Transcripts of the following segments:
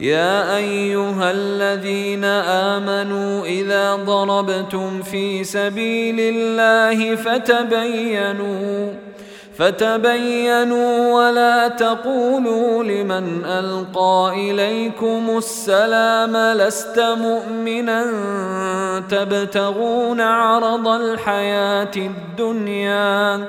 يا أيها الذين آمنوا إذا ضربتم في سبيل الله فتبينوا فتبينوا ولا تقولوا لمن ألقى إليكم السلام لست مؤمنا تبتغون عرض الحياة الدنيا.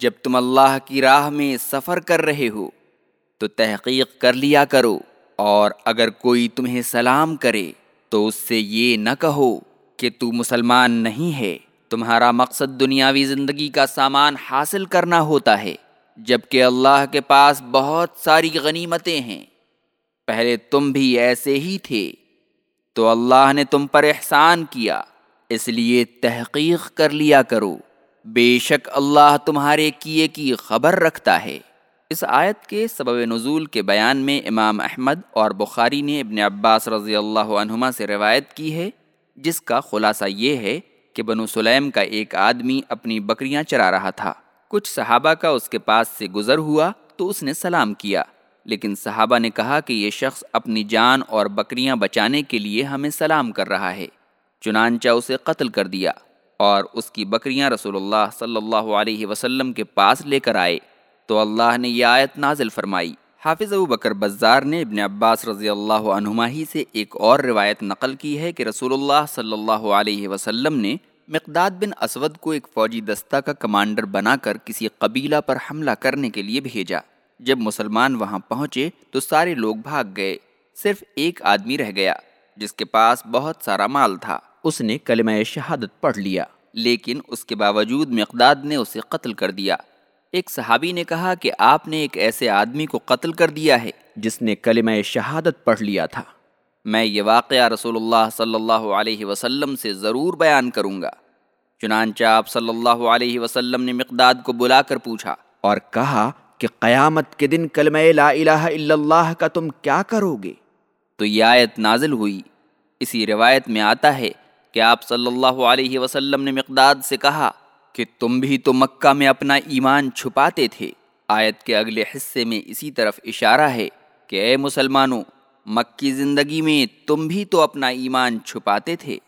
جب تم اللہ کی راہ میں سفر کر رہے ہو، تو تحقیق کر لیا کرو، اور اگر کوئی تمہیں سلام کرے، تو اس سے یہ نہ کہو کہ تو مسلمان نہیں ہے۔ تمہارا مقصد دنیاوی زندگی کا سامان حاصل کرنا ہوتا ہے جبکہ اللہ کے پاس بہت ساری غنیمتیں ہیں۔ پہلے تم بھی ایسے ہی تھے، تو اللہ نے تم پر احسان کیا، اس لیے تحقیق کر لیا کرو۔ بے شک اللہ تمہارے کیے کی خبر رکھتا ہے۔ اس آیت کے سبب نزول کے بیان میں امام احمد اور بخاری نے ابن عباس رضی اللہ عنہما سے روایت کی ہے، جس کا خلاصہ یہ ہے کہ بنو سلیم کا ایک آدمی اپنی بکریاں چرا رہا تھا۔ کچھ صحابہ کا اس کے پاس سے گزر ہوا تو اس نے سلام کیا۔ لیکن صحابہ نے کہا کہ یہ شخص اپنی جان اور بکریاں بچانے کے لیے ہمیں سلام کر رہا ہے، چنانچہ اسے قتل کر دیا۔ اور اس کی بکریاں رسول اللہ صلی اللہ علیہ وسلم کے پاس لے کر آئے تو اللہ نے یہ آیت نازل فرمائی۔ حافظ ابو بکر بزار نے ابن عباس رضی اللہ عنہما ہی سے ایک اور روایت نقل کی ہے کہ رسول اللہ صلی اللہ علیہ وسلم نے مقداد بن اسود کو ایک فوجی دستہ کا کمانڈر بنا کر کسی قبیلہ پر حملہ کرنے کے لیے بھیجا۔ جب مسلمان وہاں پہنچے تو سارے لوگ بھاگ گئے۔ صرف ایک آدمی رہ گیا جس کے پاس بہت سارا مال تھا۔ اس نے کلمہ شہادت پڑھ لیا۔ لیکن اس کے باوجود مقداد نے اسے قتل کر دیا۔ ایک صحابی نے کہا کہ آپ نے ایک ایسے آدمی کو قتل کر دیا ہے جس نے کلمہ شہادت پڑھ لیا تھا۔ میں یہ واقعہ رسول اللہ صلی اللہ علیہ وسلم سے ضرور بیان کروں گا۔ چنانچہ آپ صلی اللہ علیہ وسلم نے مقداد کو بلا کر پوچھا اور کہا کہ قیامت کے دن کلمہ لا الہ الا اللہ کا تم کیا کرو گے؟ تو یہ آیت نازل ہوئی۔ اسی روایت میں آتا ہے کہ آپ صلی اللہ علیہ وسلم نے مقداد سے کہا کہ تم بھی تو مکہ میں اپنا ایمان چھپاتے تھے۔ آیت کے اگلے حصے میں اسی طرف اشارہ ہے کہ اے مسلمانوں، مکی زندگی میں تم بھی تو اپنا ایمان چھپاتے تھے۔